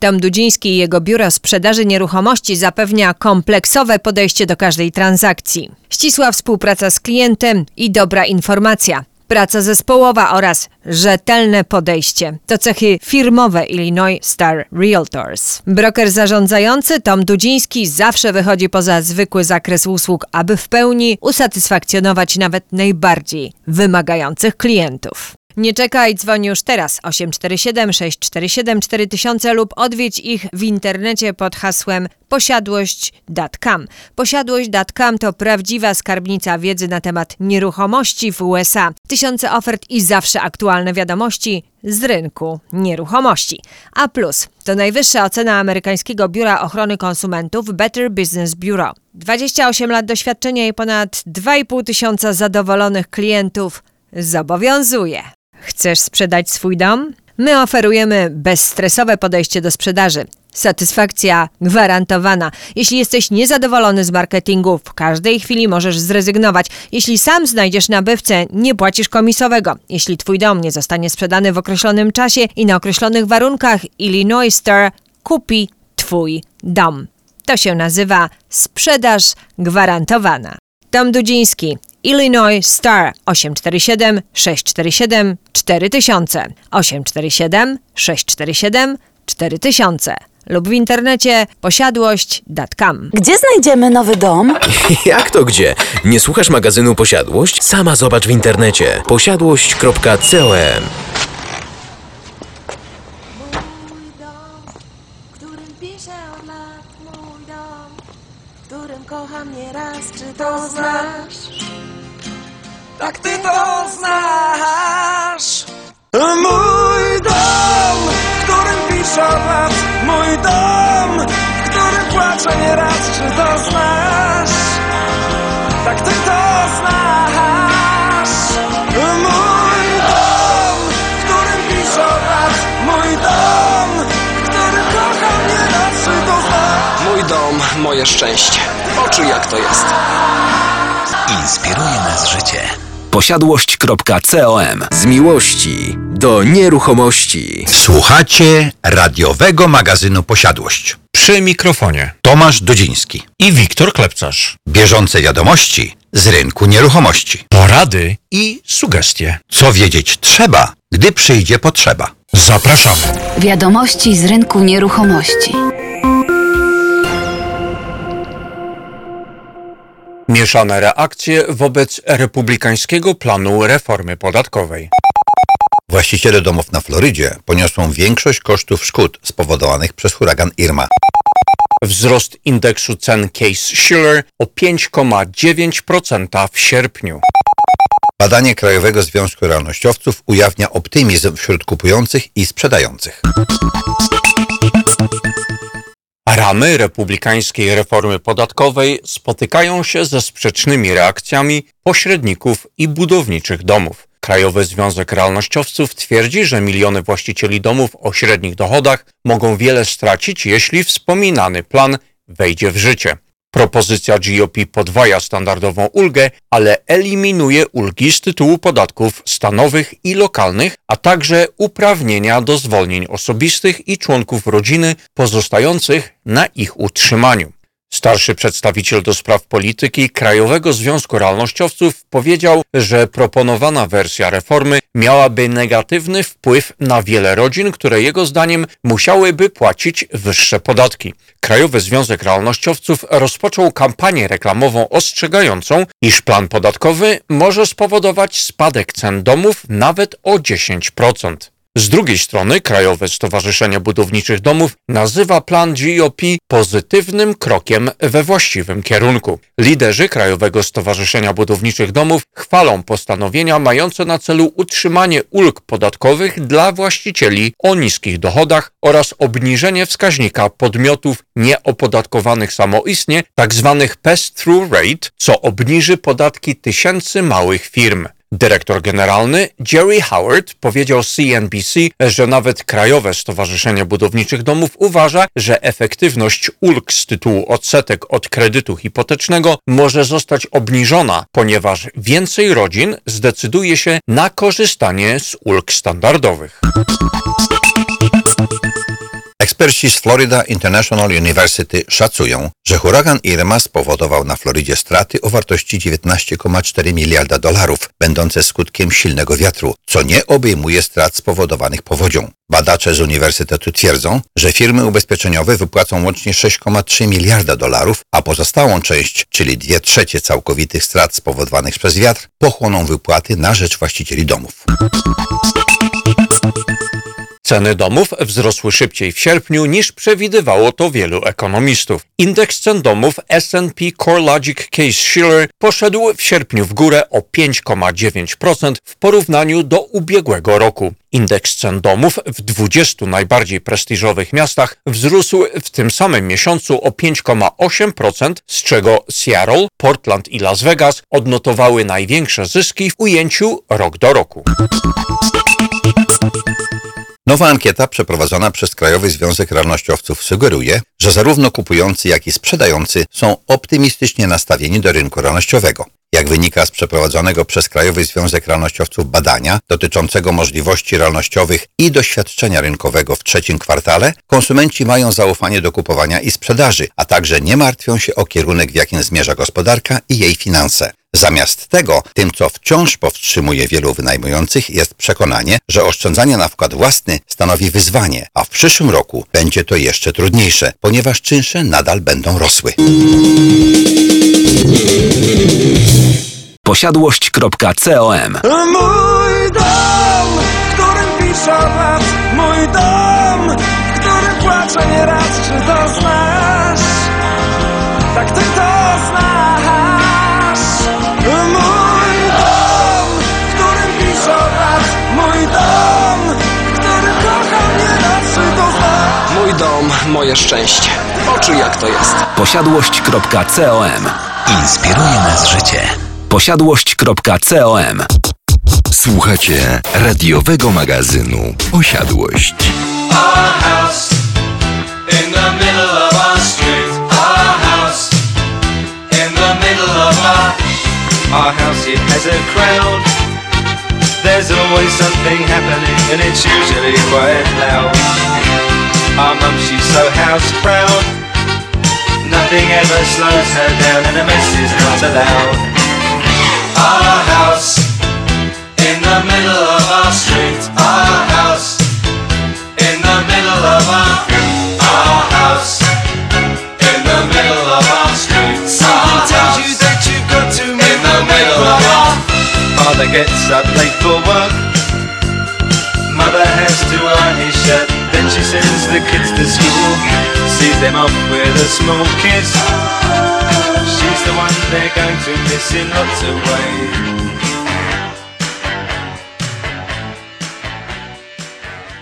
Tom Dudziński i jego biuro sprzedaży nieruchomości zapewnia kompleksowe podejście do każdej transakcji. Ścisła współpraca z klientem i dobra informacja. Praca zespołowa oraz rzetelne podejście to cechy firmowe Illinois Star Realtors. Broker zarządzający Tom Dudziński zawsze wychodzi poza zwykły zakres usług, aby w pełni usatysfakcjonować nawet najbardziej wymagających klientów. Nie czekaj, dzwoń już teraz 847 647 4000 lub odwiedź ich w internecie pod hasłem posiadłość.com. Posiadłość.com to prawdziwa skarbnica wiedzy na temat nieruchomości w USA. Tysiące ofert i zawsze aktualne wiadomości z rynku nieruchomości. A plus to najwyższa ocena amerykańskiego biura ochrony konsumentów Better Business Bureau. 28 lat doświadczenia i ponad 2,5 tysiąca zadowolonych klientów zobowiązuje. Chcesz sprzedać swój dom? My oferujemy bezstresowe podejście do sprzedaży. Satysfakcja gwarantowana. Jeśli jesteś niezadowolony z marketingu, w każdej chwili możesz zrezygnować. Jeśli sam znajdziesz nabywcę, nie płacisz komisowego. Jeśli twój dom nie zostanie sprzedany w określonym czasie i na określonych warunkach, Illinois Star kupi twój dom. To się nazywa sprzedaż gwarantowana. Tom Dudziński, Illinois Star 847 647 4000 847 647 4000 lub w internecie posiadłość.com. Gdzie znajdziemy nowy dom? Jak to gdzie? Nie słuchasz magazynu Posiadłość? Sama zobacz w internecie. Posiadłość.com Mój dom, w którym piszę od lat mój dom, w którym kocham nieraz, czy to znasz? Tak ty to znasz Mój dom, w którym piszę lat Mój dom, w którym płaczę nieraz Czy to znasz? Tak ty to znasz Mój dom, w którym piszę lat Mój dom, w którym kocham nieraz Czy to znasz? Mój dom, moje szczęście. Poczuj jak to jest. Inspiruje nas życie. Posiadłość.com Z miłości do nieruchomości. Słuchacie radiowego magazynu Posiadłość. Przy mikrofonie Tomasz Dudziński. i Wiktor Klepcarz. Bieżące wiadomości z rynku nieruchomości. Porady i sugestie. Co wiedzieć trzeba, gdy przyjdzie potrzeba. Zapraszamy. Wiadomości z rynku nieruchomości. Mieszane reakcje wobec republikańskiego planu reformy podatkowej. Właściciele domów na Florydzie poniosą większość kosztów szkód spowodowanych przez huragan Irma. Wzrost indeksu cen Case Shiller o 5,9% w sierpniu. Badanie Krajowego Związku Realnościowców ujawnia optymizm wśród kupujących i sprzedających. Ramy republikańskiej reformy podatkowej spotykają się ze sprzecznymi reakcjami pośredników i budowniczych domów. Krajowy Związek Realnościowców twierdzi, że miliony właścicieli domów o średnich dochodach mogą wiele stracić, jeśli wspominany plan wejdzie w życie. Propozycja GOP podwaja standardową ulgę, ale eliminuje ulgi z tytułu podatków stanowych i lokalnych, a także uprawnienia do zwolnień osobistych i członków rodziny pozostających na ich utrzymaniu. Starszy przedstawiciel do spraw polityki Krajowego Związku Realnościowców powiedział, że proponowana wersja reformy miałaby negatywny wpływ na wiele rodzin, które jego zdaniem musiałyby płacić wyższe podatki. Krajowy Związek Realnościowców rozpoczął kampanię reklamową ostrzegającą, iż plan podatkowy może spowodować spadek cen domów nawet o 10%. Z drugiej strony Krajowe Stowarzyszenie Budowniczych Domów nazywa plan GOP pozytywnym krokiem we właściwym kierunku. Liderzy Krajowego Stowarzyszenia Budowniczych Domów chwalą postanowienia mające na celu utrzymanie ulg podatkowych dla właścicieli o niskich dochodach oraz obniżenie wskaźnika podmiotów nieopodatkowanych samoistnie, tzw. pass-through rate, co obniży podatki tysięcy małych firm. Dyrektor generalny Jerry Howard powiedział CNBC, że nawet Krajowe Stowarzyszenie Budowniczych Domów uważa, że efektywność ulg z tytułu odsetek od kredytu hipotecznego może zostać obniżona, ponieważ więcej rodzin zdecyduje się na korzystanie z ulg standardowych. Eksperci z Florida International University szacują, że huragan Irma spowodował na Florydzie straty o wartości 19,4 miliarda dolarów, będące skutkiem silnego wiatru, co nie obejmuje strat spowodowanych powodzią. Badacze z uniwersytetu twierdzą, że firmy ubezpieczeniowe wypłacą łącznie 6,3 miliarda dolarów, a pozostałą część, czyli dwie trzecie całkowitych strat spowodowanych przez wiatr, pochłoną wypłaty na rzecz właścicieli domów. Ceny domów wzrosły szybciej w sierpniu niż przewidywało to wielu ekonomistów. Indeks cen domów S&P CoreLogic Case Shiller poszedł w sierpniu w górę o 5,9% w porównaniu do ubiegłego roku. Indeks cen domów w 20 najbardziej prestiżowych miastach wzrósł w tym samym miesiącu o 5,8%, z czego Seattle, Portland i Las Vegas odnotowały największe zyski w ujęciu rok do roku. Nowa ankieta przeprowadzona przez Krajowy Związek Realnościowców sugeruje, że zarówno kupujący, jak i sprzedający są optymistycznie nastawieni do rynku realnościowego. Jak wynika z przeprowadzonego przez Krajowy Związek Realnościowców badania dotyczącego możliwości realnościowych i doświadczenia rynkowego w trzecim kwartale, konsumenci mają zaufanie do kupowania i sprzedaży, a także nie martwią się o kierunek, w jakim zmierza gospodarka i jej finanse. Zamiast tego, tym co wciąż powstrzymuje wielu wynajmujących jest przekonanie, że oszczędzanie na wkład własny stanowi wyzwanie, a w przyszłym roku będzie to jeszcze trudniejsze, ponieważ czynsze nadal będą rosły. Posiadłość.com Mój dom, w którym pisze lat Mój dom, w którym płaczę nieraz Czy to znasz? Tak ty moje szczęście. Oczy jak to jest. Posiadłość.com Inspiruje nas życie. Posiadłość.com Słuchacie radiowego magazynu Posiadłość. Our house in the middle of our street. Our house in the middle of our our house. It has a crowd. There's always something happening, and it's usually quite loud. Our mum, she's so house proud. Nothing ever slows her down, and a mess is not allowed. Our house in the middle of our street. Our house in the middle of our our house in the middle of our street. Something tells you that you've got to in the middle of our father gets up late for the kids to school. Sees them off with a small kiss. She's the one they're going to miss in lots of ways.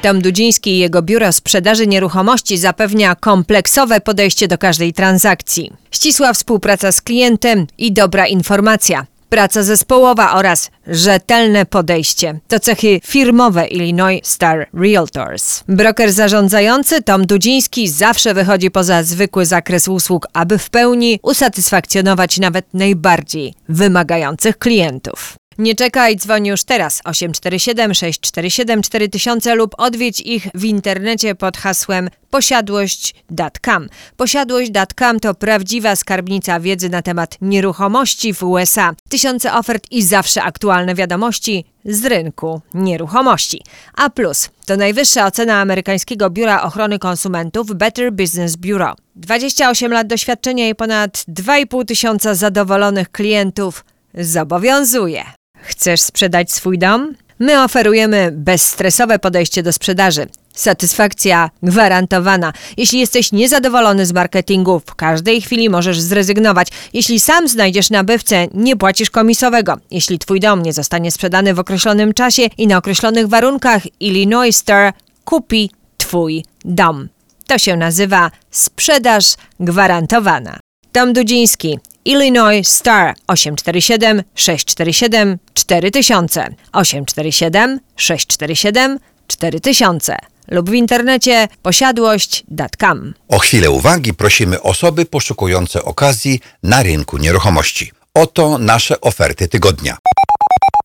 Tom Dudziński i jego biuro sprzedaży nieruchomości zapewnia kompleksowe podejście do każdej transakcji. Ścisła współpraca z klientem i dobra informacja. Praca zespołowa oraz rzetelne podejście to cechy firmowe Illinois Star Realtors. Broker zarządzający Tom Dudziński zawsze wychodzi poza zwykły zakres usług, aby w pełni usatysfakcjonować nawet najbardziej wymagających klientów. Nie czekaj, dzwoń już teraz 847 647 4000 lub odwiedź ich w internecie pod hasłem posiadłość.com. Posiadłość.com to prawdziwa skarbnica wiedzy na temat nieruchomości w USA. Tysiące ofert i zawsze aktualne wiadomości z rynku nieruchomości. A plus to najwyższa ocena amerykańskiego Biura Ochrony Konsumentów Better Business Bureau. 28 lat doświadczenia i ponad 2,5 tysiąca zadowolonych klientów zobowiązuje. Chcesz sprzedać swój dom? My oferujemy bezstresowe podejście do sprzedaży. Satysfakcja gwarantowana. Jeśli jesteś niezadowolony z marketingu, w każdej chwili możesz zrezygnować. Jeśli sam znajdziesz nabywcę, nie płacisz komisowego. Jeśli twój dom nie zostanie sprzedany w określonym czasie i na określonych warunkach, Illinois Star kupi twój dom. To się nazywa sprzedaż gwarantowana. Tom Dudziński, Illinois Star 847 647 4000 847 647 4000 lub w internecie posiadłość.com. O chwilę uwagi prosimy osoby poszukujące okazji na rynku nieruchomości. Oto nasze oferty tygodnia.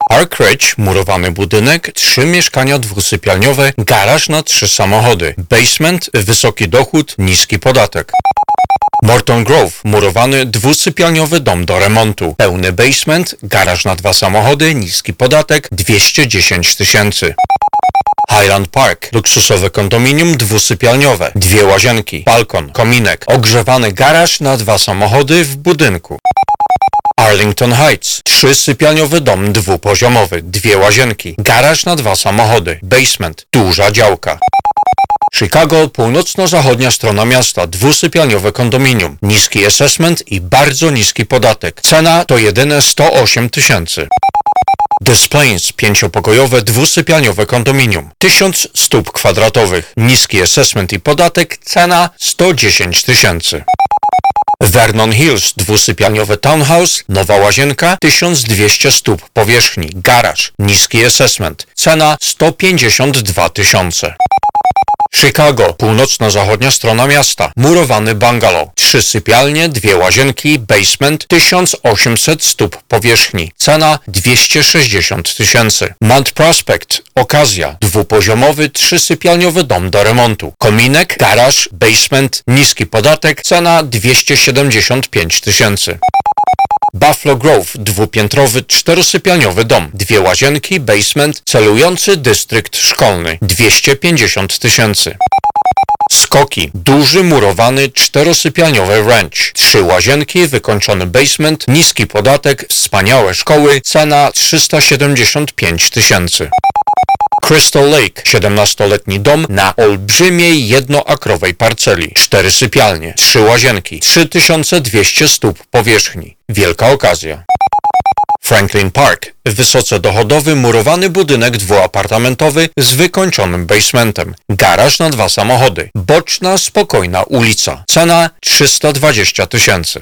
Park Ridge, murowany budynek, trzy mieszkania dwusypialniowe, garaż na trzy samochody, basement, wysoki dochód, niski podatek. Morton Grove, murowany dwusypialniowy dom do remontu, pełny basement, garaż na dwa samochody, niski podatek, 210 tysięcy. Highland Park, luksusowe kondominium dwusypialniowe, dwie łazienki, balkon, kominek, ogrzewany garaż na dwa samochody w budynku. Arlington Heights, trzysypialniowy dom dwupoziomowy, dwie łazienki, garaż na dwa samochody, basement, duża działka. Chicago, północno-zachodnia strona miasta, dwusypialniowe kondominium, niski assessment i bardzo niski podatek. Cena to jedyne 108 tysięcy. Des Plains, pięciopokojowe, dwusypialniowe kondominium, 1000 stóp kwadratowych, niski assessment i podatek, cena 110 tysięcy. Vernon Hills, dwusypialniowe townhouse, nowa łazienka, 1200 stóp powierzchni, garaż, niski assessment, cena 152 tysiące. Chicago, północno-zachodnia strona miasta, murowany bungalow, trzy sypialnie, dwie łazienki, basement, 1800 stóp powierzchni, cena 260 tysięcy. Mount Prospect, okazja, dwupoziomowy, trzysypialniowy dom do remontu, kominek, garaż, basement, niski podatek, cena 275 tysięcy. Buffalo Grove, dwupiętrowy, czterosypialniowy dom, dwie łazienki, basement, celujący dystrykt szkolny, 250 tysięcy. Skoki, duży murowany, czterosypialniowy ranch, trzy łazienki, wykończony basement, niski podatek, wspaniałe szkoły, cena 375 tysięcy. Crystal Lake, 17-letni dom na olbrzymiej jednoakrowej parceli. Cztery sypialnie, trzy łazienki, 3200 stóp powierzchni. Wielka okazja. Franklin Park, wysoce dochodowy murowany budynek dwuapartamentowy z wykończonym basementem. Garaż na dwa samochody. Boczna, spokojna ulica. Cena 320 tysięcy.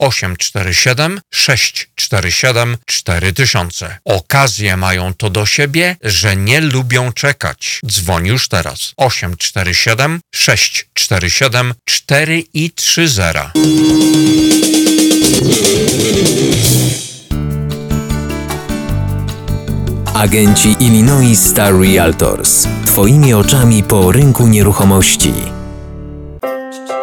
847 647 4000. Okazje mają to do siebie, że nie lubią czekać. Dzwoń już teraz. 847 647 4 i 30. Agenci Illinois Star Realtors. Twoimi oczami po rynku nieruchomości.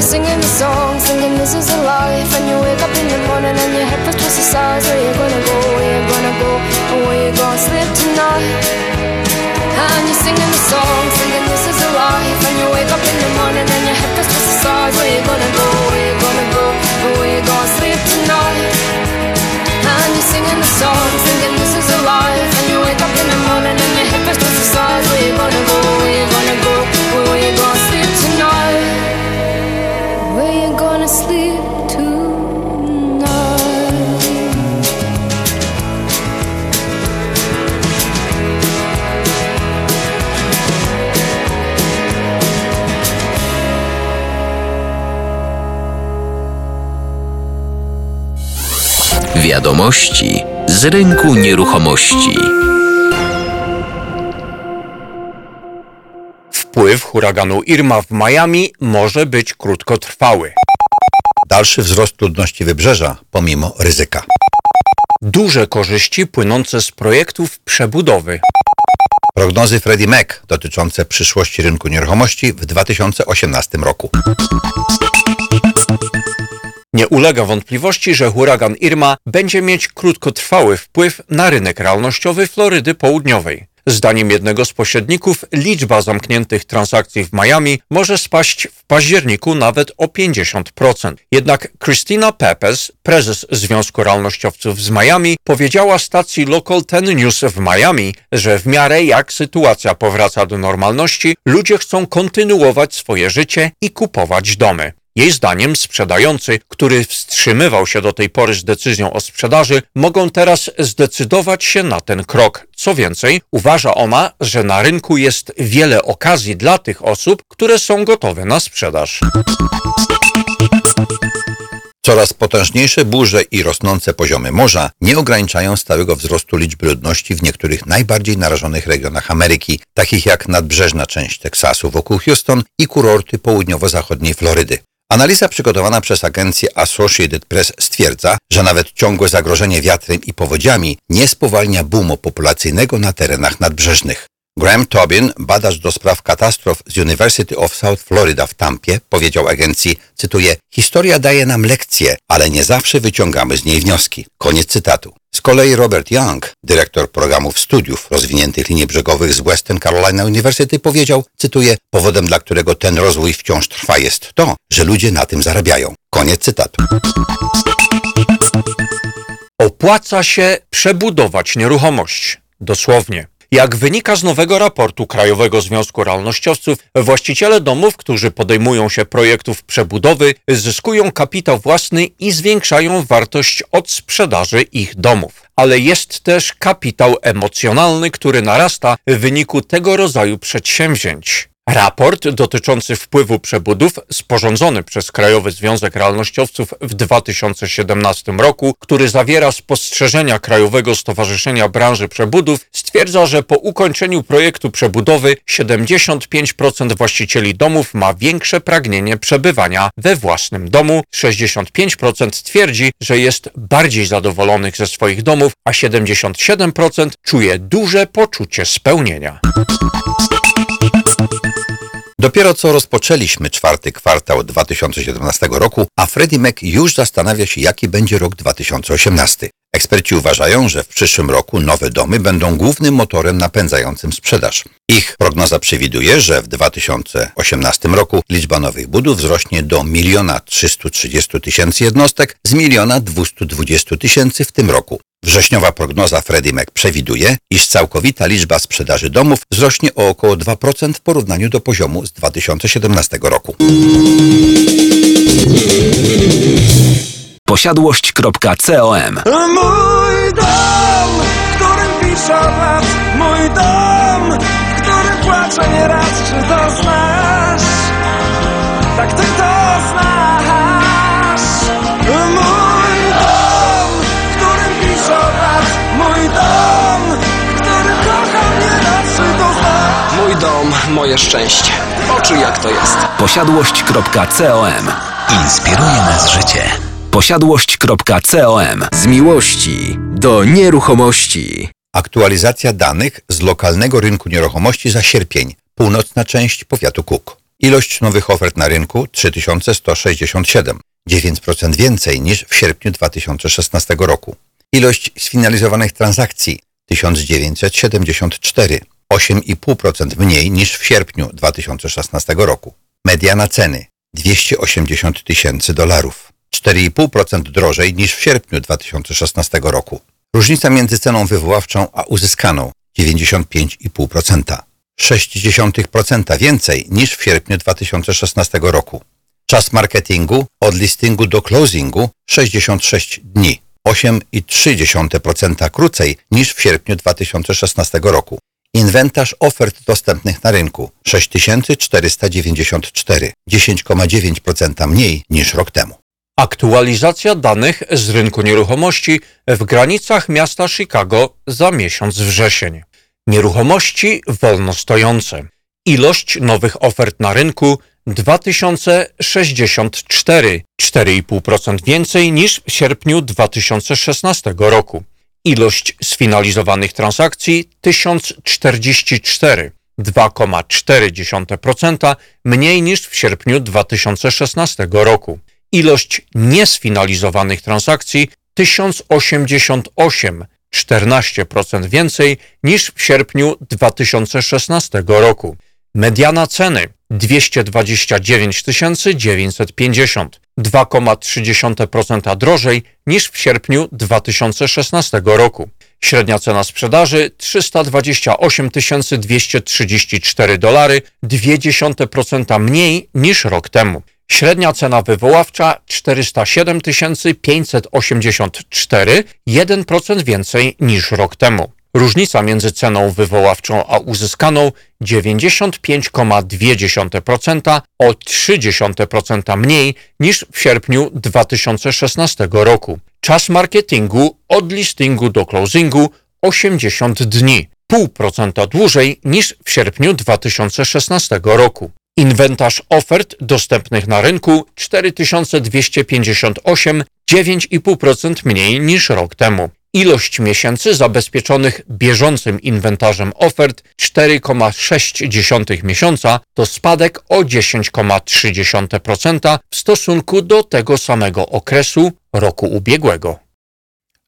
you're singing the song, singing this is a life. And you wake up in the morning and your head feels twice the size. Where you gonna go? Where you gonna go? And where you gonna sleep tonight? And you're singing the song, Wiadomości z rynku nieruchomości. Wpływ huraganu Irma w Miami może być krótkotrwały. Dalszy wzrost ludności wybrzeża pomimo ryzyka. Duże korzyści płynące z projektów przebudowy. Prognozy Freddie Mac dotyczące przyszłości rynku nieruchomości w 2018 roku. Nie ulega wątpliwości, że huragan Irma będzie mieć krótkotrwały wpływ na rynek realnościowy Florydy Południowej. Zdaniem jednego z pośredników liczba zamkniętych transakcji w Miami może spaść w październiku nawet o 50%. Jednak Christina Pepes, prezes Związku Realnościowców z Miami, powiedziała stacji Local 10 News w Miami, że w miarę jak sytuacja powraca do normalności, ludzie chcą kontynuować swoje życie i kupować domy. Jej zdaniem sprzedający, który wstrzymywał się do tej pory z decyzją o sprzedaży, mogą teraz zdecydować się na ten krok. Co więcej, uważa ona, że na rynku jest wiele okazji dla tych osób, które są gotowe na sprzedaż. Coraz potężniejsze burze i rosnące poziomy morza nie ograniczają stałego wzrostu liczby ludności w niektórych najbardziej narażonych regionach Ameryki, takich jak nadbrzeżna część Teksasu wokół Houston i kurorty południowo-zachodniej Florydy. Analiza przygotowana przez agencję Associated Press stwierdza, że nawet ciągłe zagrożenie wiatrem i powodziami nie spowalnia boomu populacyjnego na terenach nadbrzeżnych. Graham Tobin, badacz do spraw katastrof z University of South Florida w Tampie, powiedział agencji, cytuję, historia daje nam lekcje, ale nie zawsze wyciągamy z niej wnioski. Koniec cytatu. Z kolei Robert Young, dyrektor programów studiów rozwiniętych linii brzegowych z Western Carolina University powiedział, cytuję, powodem dla którego ten rozwój wciąż trwa jest to, że ludzie na tym zarabiają. Koniec cytatu. Opłaca się przebudować nieruchomość. Dosłownie. Jak wynika z nowego raportu Krajowego Związku Realnościowców, właściciele domów, którzy podejmują się projektów przebudowy, zyskują kapitał własny i zwiększają wartość od sprzedaży ich domów. Ale jest też kapitał emocjonalny, który narasta w wyniku tego rodzaju przedsięwzięć. Raport dotyczący wpływu przebudów, sporządzony przez Krajowy Związek Realnościowców w 2017 roku, który zawiera spostrzeżenia Krajowego Stowarzyszenia Branży Przebudów, stwierdza, że po ukończeniu projektu przebudowy 75% właścicieli domów ma większe pragnienie przebywania we własnym domu, 65% twierdzi, że jest bardziej zadowolonych ze swoich domów, a 77% czuje duże poczucie spełnienia. Dopiero co rozpoczęliśmy czwarty kwartał 2017 roku, a Freddie Mac już zastanawia się, jaki będzie rok 2018. Eksperci uważają, że w przyszłym roku nowe domy będą głównym motorem napędzającym sprzedaż. Ich prognoza przewiduje, że w 2018 roku liczba nowych budów wzrośnie do 1 330 tysięcy jednostek z 1 220 tysięcy w tym roku. Wrześniowa prognoza Freddie Mac przewiduje, iż całkowita liczba sprzedaży domów wzrośnie o około 2% w porównaniu do poziomu z 2017 roku. Posiadłość.com Mój dom, w którym piszę lat Mój dom, w którym płaczę nieraz Czy to znasz? Tak ty to znasz Mój dom, w którym piszę lat Mój dom, w którym kocham nieraz Czy to znasz? Mój dom, moje szczęście. Poczuj jak to jest. Posiadłość.com Inspiruje nas życie. Posiadłość.com Z miłości do nieruchomości. Aktualizacja danych z lokalnego rynku nieruchomości za sierpień, północna część powiatu Cook. Ilość nowych ofert na rynku 3167, 9% więcej niż w sierpniu 2016 roku. Ilość sfinalizowanych transakcji 1974, 8,5% mniej niż w sierpniu 2016 roku. Mediana ceny 280 tysięcy dolarów, 4,5% drożej niż w sierpniu 2016 roku. Różnica między ceną wywoławczą a uzyskaną 95,5%. 0,6% więcej niż w sierpniu 2016 roku. Czas marketingu od listingu do closingu 66 dni. 8,3% krócej niż w sierpniu 2016 roku. Inwentarz ofert dostępnych na rynku 6494, 10,9% mniej niż rok temu. Aktualizacja danych z rynku nieruchomości w granicach miasta Chicago za miesiąc wrzesień. Nieruchomości wolno stojące. Ilość nowych ofert na rynku 2064, 4,5% więcej niż w sierpniu 2016 roku. Ilość sfinalizowanych transakcji 1044, 2,4% mniej niż w sierpniu 2016 roku. Ilość niesfinalizowanych transakcji 1088, 14% więcej niż w sierpniu 2016 roku. Mediana ceny 229 950, 2,3% drożej niż w sierpniu 2016 roku. Średnia cena sprzedaży 328 234 dolary, 0,2% mniej niż rok temu. Średnia cena wywoławcza 407 584, 1% więcej niż rok temu. Różnica między ceną wywoławczą a uzyskaną 95,2%, o 0,3% mniej niż w sierpniu 2016 roku. Czas marketingu od listingu do closingu 80 dni, 0,5% dłużej niż w sierpniu 2016 roku. Inwentarz ofert dostępnych na rynku 4258, 9,5% mniej niż rok temu. Ilość miesięcy zabezpieczonych bieżącym inwentarzem ofert 4,6 miesiąca to spadek o 10,3% w stosunku do tego samego okresu roku ubiegłego.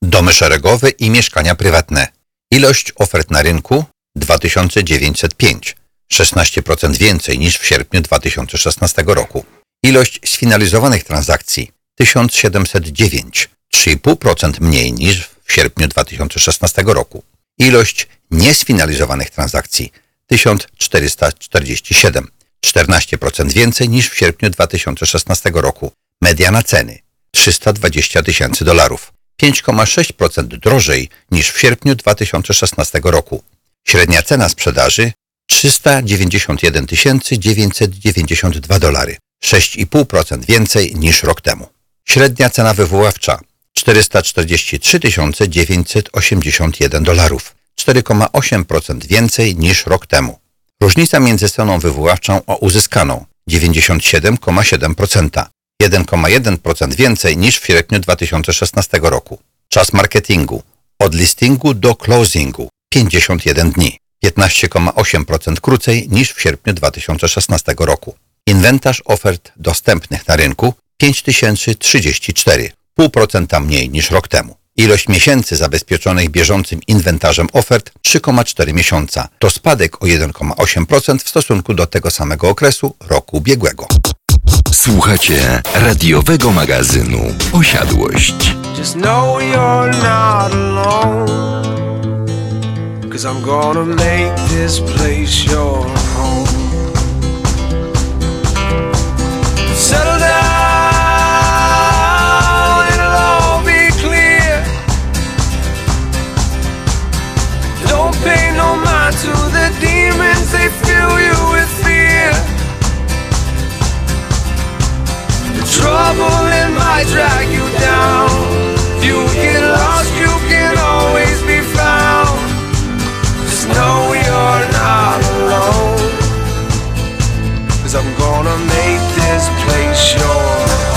Domy szeregowe i mieszkania prywatne. Ilość ofert na rynku 2905, 16% więcej niż w sierpniu 2016 roku. Ilość sfinalizowanych transakcji 1709, 3,5% mniej niż w sierpniu 2016 roku. Ilość niesfinalizowanych transakcji 1447, 14% więcej niż w sierpniu 2016 roku. Mediana ceny 320 tysięcy dolarów, 5,6% drożej niż w sierpniu 2016 roku. Średnia cena sprzedaży 391 992 dolary, 6,5% więcej niż rok temu. Średnia cena wywoławcza 443 981 dolarów, 4,8% więcej niż rok temu. Różnica między ceną wywoławczą a uzyskaną 97,7%, 1,1% więcej niż w sierpniu 2016 roku. Czas marketingu od listingu do closingu 51 dni, 15,8% krócej niż w sierpniu 2016 roku. Inwentarz ofert dostępnych na rynku 5034, 0,5% mniej niż rok temu. Ilość miesięcy zabezpieczonych bieżącym inwentarzem ofert 3,4 miesiąca. To spadek o 1,8% w stosunku do tego samego okresu roku ubiegłego. Słuchacie radiowego magazynu Posiadłość. Just know you're not alone. Cause I'm gonna make this place your home. Settle down, it'll all be clear. Don't pay no mind to the demons, they fill you with fear. The trouble it might drag you I'm gonna make this place your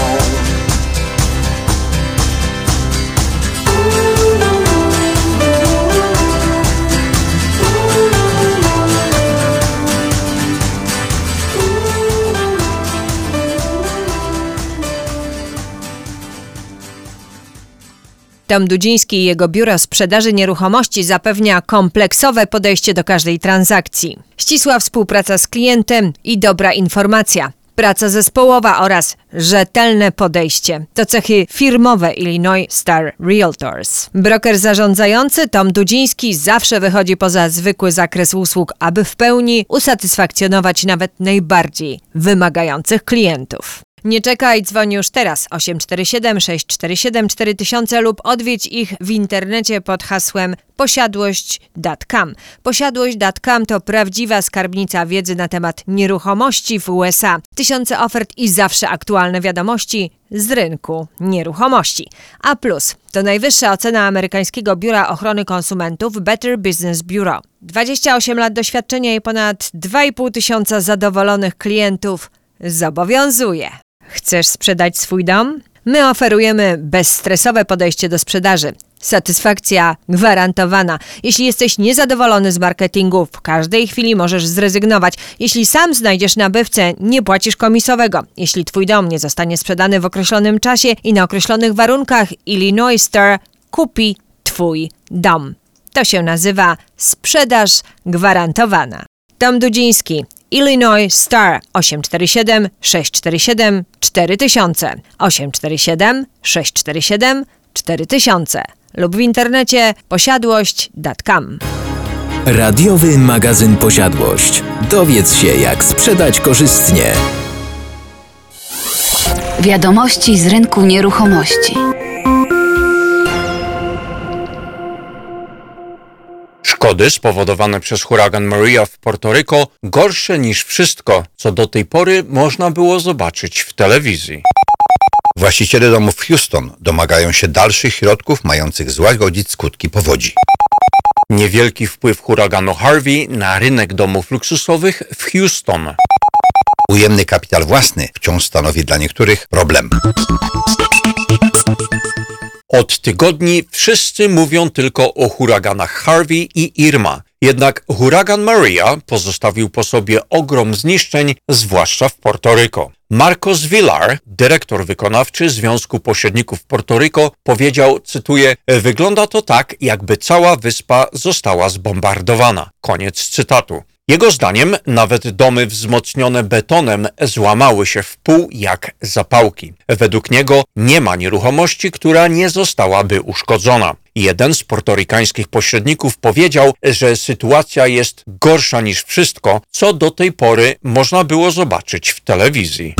Tom Dudziński i jego biuro sprzedaży nieruchomości zapewnia kompleksowe podejście do każdej transakcji. Ścisła współpraca z klientem i dobra informacja. Praca zespołowa oraz rzetelne podejście to cechy firmowe Illinois Star Realtors. Broker zarządzający Tom Dudziński zawsze wychodzi poza zwykły zakres usług, aby w pełni usatysfakcjonować nawet najbardziej wymagających klientów. Nie czekaj, dzwoń już teraz 847 647 4000 lub odwiedź ich w internecie pod hasłem posiadłość.com. Posiadłość.com to prawdziwa skarbnica wiedzy na temat nieruchomości w USA. Tysiące ofert i zawsze aktualne wiadomości z rynku nieruchomości. A plus to najwyższa ocena amerykańskiego Biura Ochrony Konsumentów Better Business Bureau. 28 lat doświadczenia i ponad 2,5 tysiąca zadowolonych klientów zobowiązuje. Chcesz sprzedać swój dom? My oferujemy bezstresowe podejście do sprzedaży. Satysfakcja gwarantowana. Jeśli jesteś niezadowolony z marketingu, w każdej chwili możesz zrezygnować. Jeśli sam znajdziesz nabywcę, nie płacisz komisowego. Jeśli twój dom nie zostanie sprzedany w określonym czasie i na określonych warunkach, Illinois Star kupi twój dom. To się nazywa sprzedaż gwarantowana. Tom Dudziński, Illinois Star 847 647 4000 847 647 4000 lub w internecie posiadłość.com. Radiowy magazyn Posiadłość. Dowiedz się, jak sprzedać korzystnie. Wiadomości z rynku nieruchomości. Szkody spowodowane przez huragan Maria w Portoryko gorsze niż wszystko, co do tej pory można było zobaczyć w telewizji. Właściciele domów w Houston domagają się dalszych środków mających złagodzić skutki powodzi. Niewielki wpływ huraganu Harvey na rynek domów luksusowych w Houston. Ujemny kapitał własny wciąż stanowi dla niektórych problem. Od tygodni wszyscy mówią tylko o huraganach Harvey i Irma. Jednak huragan Maria pozostawił po sobie ogrom zniszczeń, zwłaszcza w Portoryko. Marcos Villar, dyrektor wykonawczy Związku Pośredników Portoryko, powiedział, cytuję, wygląda to tak, jakby cała wyspa została zbombardowana. Koniec cytatu. Jego zdaniem nawet domy wzmocnione betonem złamały się w pół jak zapałki. Według niego nie ma nieruchomości, która nie zostałaby uszkodzona. Jeden z portorykańskich pośredników powiedział, że sytuacja jest gorsza niż wszystko, co do tej pory można było zobaczyć w telewizji.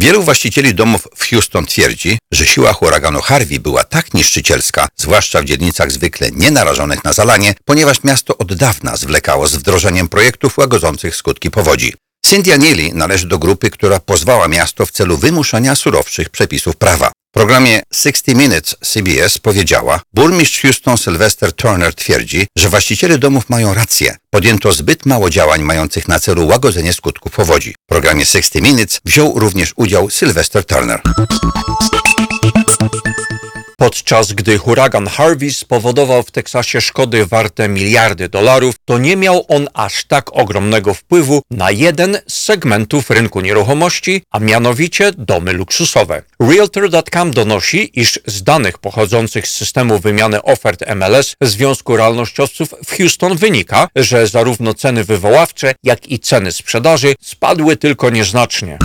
Wielu właścicieli domów w Houston twierdzi, że siła huraganu Harvey była tak niszczycielska, zwłaszcza w dzielnicach zwykle nienarażonych na zalanie, ponieważ miasto od dawna zwlekało z wdrożeniem projektów łagodzących skutki powodzi. Cynthia Neely należy do grupy, która pozwała miasto w celu wymuszania surowszych przepisów prawa. W programie 60 Minutes CBS powiedziała, burmistrz Houston Sylvester Turner twierdzi, że właściciele domów mają rację. Podjęto zbyt mało działań mających na celu łagodzenie skutków powodzi. W programie 60 Minutes wziął również udział Sylvester Turner. Podczas gdy huragan Harvey spowodował w Teksasie szkody warte miliardy dolarów, to nie miał on aż tak ogromnego wpływu na jeden z segmentów rynku nieruchomości, a mianowicie domy luksusowe. Realtor.com donosi, iż z danych pochodzących z systemu wymiany ofert MLS Związku Realnościowców w Houston wynika, że zarówno ceny wywoławcze, jak i ceny sprzedaży spadły tylko nieznacznie.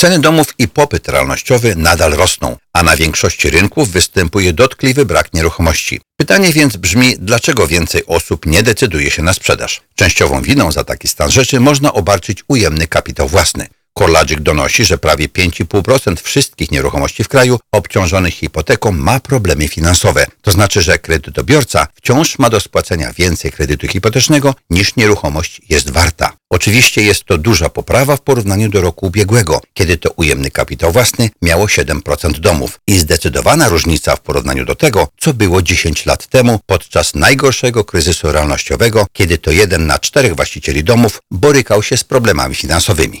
Ceny domów i popyt realnościowy nadal rosną, a na większości rynków występuje dotkliwy brak nieruchomości. Pytanie więc brzmi, dlaczego więcej osób nie decyduje się na sprzedaż? Częściową winą za taki stan rzeczy można obarczyć ujemny kapitał własny. Korladzik donosi, że prawie 5,5% wszystkich nieruchomości w kraju obciążonych hipoteką ma problemy finansowe. To znaczy, że kredytobiorca wciąż ma do spłacenia więcej kredytu hipotecznego niż nieruchomość jest warta. Oczywiście jest to duża poprawa w porównaniu do roku ubiegłego, kiedy to ujemny kapitał własny miało 7% domów i zdecydowana różnica w porównaniu do tego, co było 10 lat temu podczas najgorszego kryzysu realnościowego, kiedy to jeden na czterech właścicieli domów borykał się z problemami finansowymi.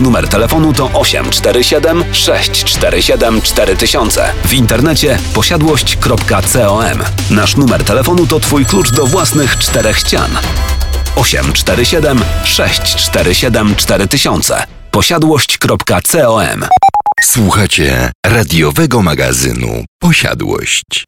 numer telefonu to 847 647 4000. W internecie posiadłość.com. Nasz numer telefonu to Twój klucz do własnych czterech ścian. 847 647 4000 posiadłość.com Słuchacie radiowego magazynu Posiadłość.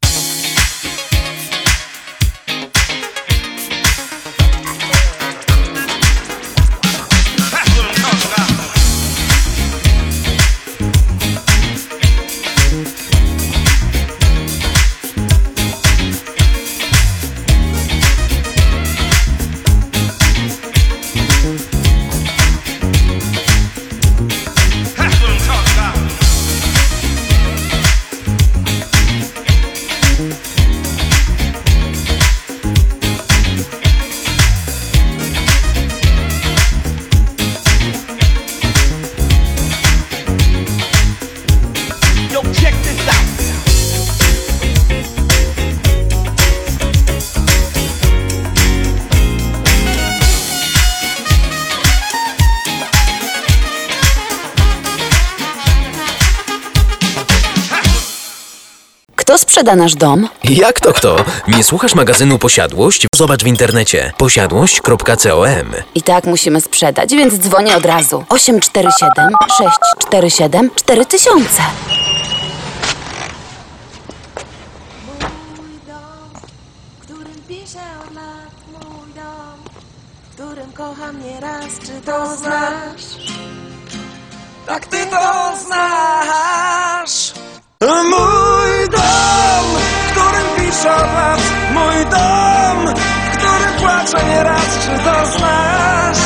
Sprzeda nasz dom? Jak to kto? Nie słuchasz magazynu Posiadłość? Zobacz w internecie posiadłość.com. I tak musimy sprzedać, więc dzwonię od razu. 847 647 4000. Mój dom, w którym piszę od lat Mój dom, w którym kocham nieraz Czy to znasz? Tak ty to znasz Mój dom, w którym piszę lat Mój dom, w którym płaczę nieraz Czy to znasz?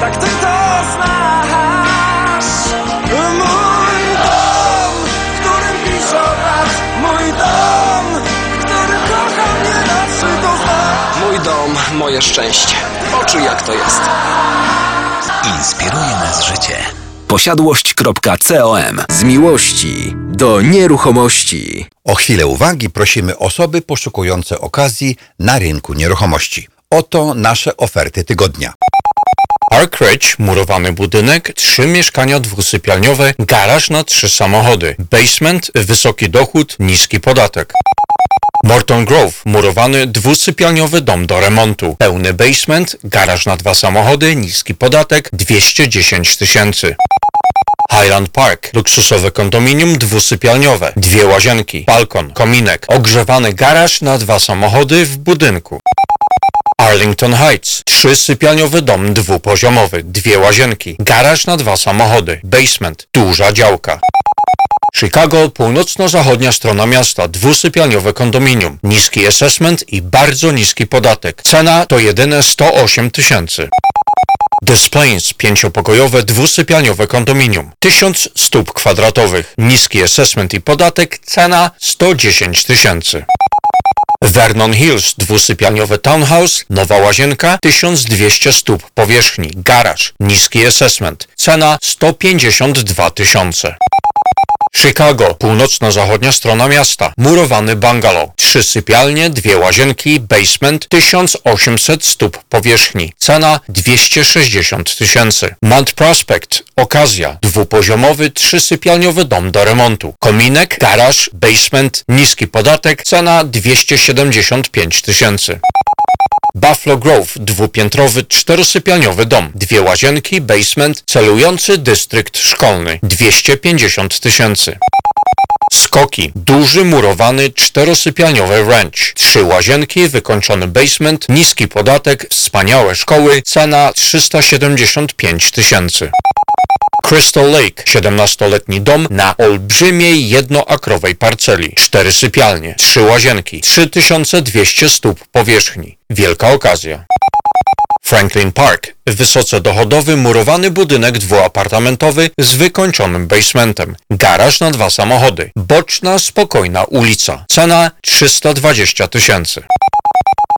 Tak ty to znasz Mój dom, w którym piszę lat Mój dom, w którym kocham nieraz Czy to znasz? Mój dom, moje szczęście. Poczuj jak to jest. Inspiruje nas życie. Z miłości do nieruchomości. O chwilę uwagi prosimy osoby poszukujące okazji na rynku nieruchomości. Oto nasze oferty tygodnia. Park murowany budynek, trzy mieszkania dwusypialniowe, garaż na trzy samochody, basement, wysoki dochód, niski podatek. Morton Grove, murowany dwusypialniowy dom do remontu, pełny basement, garaż na dwa samochody, niski podatek, 210 tysięcy. Highland Park, luksusowe kondominium dwusypialniowe, dwie łazienki, balkon, kominek, ogrzewany garaż na dwa samochody w budynku. Arlington Heights, trzysypialniowy dom dwupoziomowy, dwie łazienki, garaż na dwa samochody, basement, duża działka. Chicago, północno-zachodnia strona miasta, dwusypialniowe kondominium, niski assessment i bardzo niski podatek. Cena to jedyne 108 tysięcy. Des Plains, pięciopokojowe, dwusypialniowe kondominium, 1000 stóp kwadratowych, niski assessment i podatek, cena 110 tysięcy. Vernon Hills, dwusypialniowe townhouse, nowa łazienka, 1200 stóp powierzchni, garaż, niski assessment, cena 152 tysiące. Chicago, północno-zachodnia strona miasta, murowany bungalow, trzy sypialnie, dwie łazienki, basement, 1800 stóp powierzchni, cena 260 tysięcy. Mount Prospect, okazja, dwupoziomowy, trzysypialniowy dom do remontu, kominek, garaż, basement, niski podatek, cena 275 tysięcy. Buffalo Grove, dwupiętrowy, czterosypialniowy dom, dwie łazienki, basement, celujący dystrykt szkolny, 250 tysięcy. Skoki, duży murowany, czterosypialniowy ranch, trzy łazienki, wykończony basement, niski podatek, wspaniałe szkoły, cena 375 tysięcy. Crystal Lake, 17-letni dom na olbrzymiej jednoakrowej parceli. Cztery sypialnie, trzy łazienki, 3200 stóp powierzchni. Wielka okazja. Franklin Park, wysoce dochodowy murowany budynek dwuapartamentowy z wykończonym basementem, garaż na dwa samochody, boczna, spokojna ulica. Cena 320 tysięcy.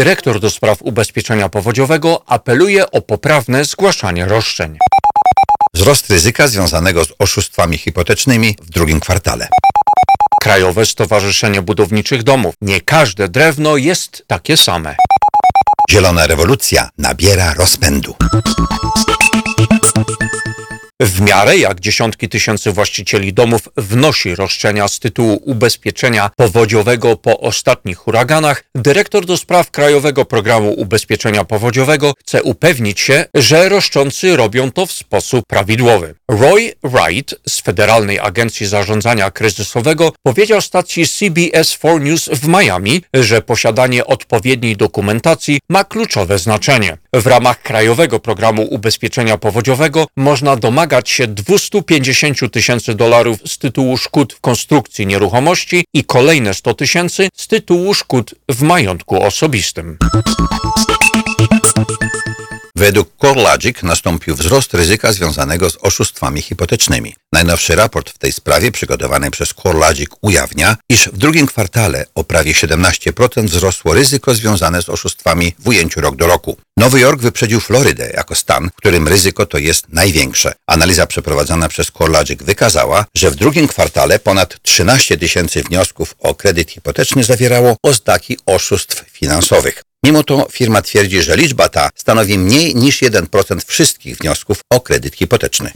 Dyrektor do spraw ubezpieczenia powodziowego apeluje o poprawne zgłaszanie roszczeń. Wzrost ryzyka związanego z oszustwami hipotecznymi w drugim kwartale. Krajowe Stowarzyszenie Budowniczych Domów. Nie każde drewno jest takie same. Zielona rewolucja nabiera rozpędu. W miarę jak dziesiątki tysięcy właścicieli domów wnosi roszczenia z tytułu ubezpieczenia powodziowego po ostatnich huraganach, dyrektor do spraw Krajowego Programu Ubezpieczenia Powodziowego chce upewnić się, że roszczący robią to w sposób prawidłowy. Roy Wright z Federalnej Agencji Zarządzania Kryzysowego powiedział stacji CBS 4 News w Miami, że posiadanie odpowiedniej dokumentacji ma kluczowe znaczenie. W ramach Krajowego Programu Ubezpieczenia Powodziowego można domagać się 250 tysięcy dolarów z tytułu szkód w konstrukcji nieruchomości i kolejne 100 tysięcy z tytułu szkód w majątku osobistym. Według CoreLogic nastąpił wzrost ryzyka związanego z oszustwami hipotecznymi. Najnowszy raport w tej sprawie przygotowany przez CoreLogic ujawnia, iż w drugim kwartale o prawie 17% wzrosło ryzyko związane z oszustwami w ujęciu rok do roku. Nowy Jork wyprzedził Florydę jako stan, w którym ryzyko to jest największe. Analiza przeprowadzona przez CoreLogic wykazała, że w drugim kwartale ponad 13 tysięcy wniosków o kredyt hipoteczny zawierało oznaki oszustw finansowych. Mimo to firma twierdzi, że liczba ta stanowi mniej niż 1% wszystkich wniosków o kredyt hipoteczny.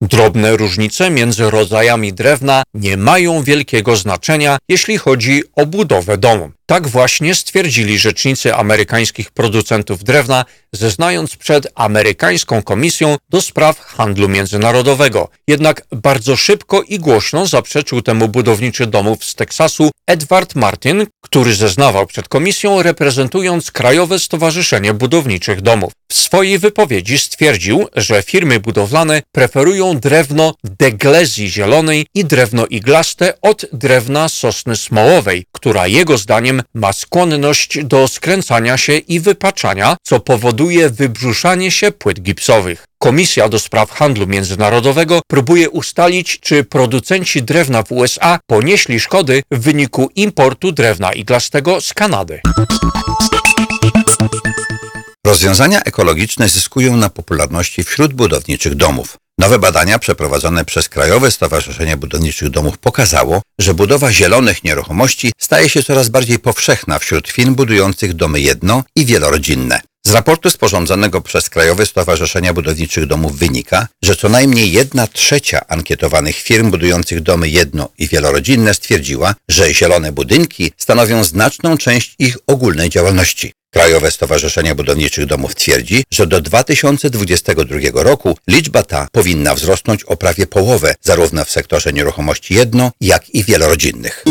Drobne różnice między rodzajami drewna nie mają wielkiego znaczenia, jeśli chodzi o budowę domu. Tak właśnie stwierdzili rzecznicy amerykańskich producentów drewna, zeznając przed amerykańską komisją do spraw handlu międzynarodowego. Jednak bardzo szybko i głośno zaprzeczył temu budowniczy domów z Teksasu Edward Martin, który zeznawał przed komisją reprezentując Krajowe Stowarzyszenie Budowniczych Domów. W swojej wypowiedzi stwierdził, że firmy budowlane preferują drewno deglezji zielonej i drewno iglaste od drewna sosny smołowej, która jego zdaniem ma skłonność do skręcania się i wypaczania, co powoduje wybrzuszanie się płyt gipsowych. Komisja do spraw handlu międzynarodowego próbuje ustalić, czy producenci drewna w USA ponieśli szkody w wyniku importu drewna iglastego z Kanady. Rozwiązania ekologiczne zyskują na popularności wśród budowniczych domów. Nowe badania przeprowadzone przez Krajowe Stowarzyszenie Budowniczych Domów pokazało, że budowa zielonych nieruchomości staje się coraz bardziej powszechna wśród firm budujących domy jedno i wielorodzinne. Z raportu sporządzonego przez Krajowe Stowarzyszenia Budowniczych Domów wynika, że co najmniej jedna trzecia ankietowanych firm budujących domy jedno i wielorodzinne stwierdziła, że zielone budynki stanowią znaczną część ich ogólnej działalności. Krajowe Stowarzyszenie Budowniczych Domów twierdzi, że do 2022 roku liczba ta powinna wzrosnąć o prawie połowę, zarówno w sektorze nieruchomości jedno, jak i wielorodzinnych.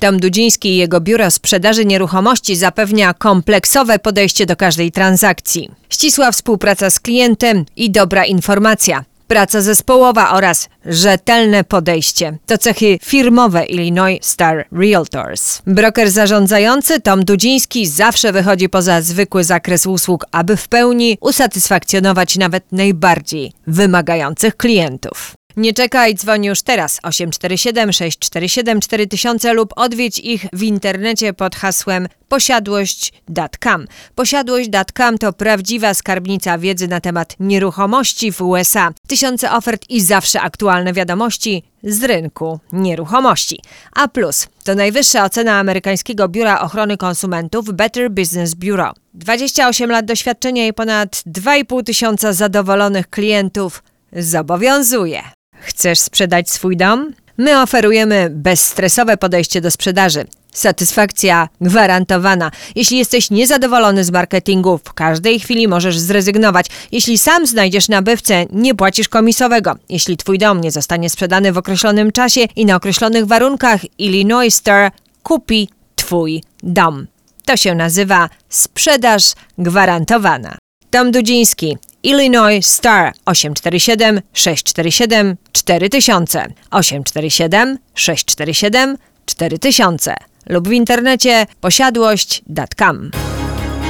Tom Dudziński i jego biuro sprzedaży nieruchomości zapewnia kompleksowe podejście do każdej transakcji. Ścisła współpraca z klientem i dobra informacja. Praca zespołowa oraz rzetelne podejście to cechy firmowe Illinois Star Realtors. Broker zarządzający Tom Dudziński zawsze wychodzi poza zwykły zakres usług, aby w pełni usatysfakcjonować nawet najbardziej wymagających klientów. Nie czekaj, dzwoń już teraz 847 647 4000 lub odwiedź ich w internecie pod hasłem posiadłość.com. Posiadłość.com to prawdziwa skarbnica wiedzy na temat nieruchomości w USA. Tysiące ofert i zawsze aktualne wiadomości z rynku nieruchomości. A plus to najwyższa ocena amerykańskiego Biura Ochrony Konsumentów Better Business Bureau. 28 lat doświadczenia i ponad 2,5 tysiąca zadowolonych klientów zobowiązuje. Chcesz sprzedać swój dom? My oferujemy bezstresowe podejście do sprzedaży. Satysfakcja gwarantowana. Jeśli jesteś niezadowolony z marketingu, w każdej chwili możesz zrezygnować. Jeśli sam znajdziesz nabywcę, nie płacisz komisowego. Jeśli twój dom nie zostanie sprzedany w określonym czasie i na określonych warunkach, Illinois Star kupi twój dom. To się nazywa sprzedaż gwarantowana. Tom Dudziński, Illinois Star 847 647 4000 847 647 4000 lub w internecie posiadłość.com.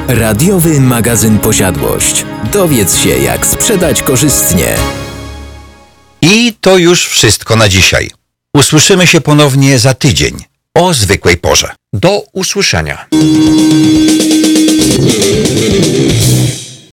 Radiowy magazyn Posiadłość. Dowiedz się, jak sprzedać korzystnie. I to już wszystko na dzisiaj. Usłyszymy się ponownie za tydzień o zwykłej porze. Do usłyszenia.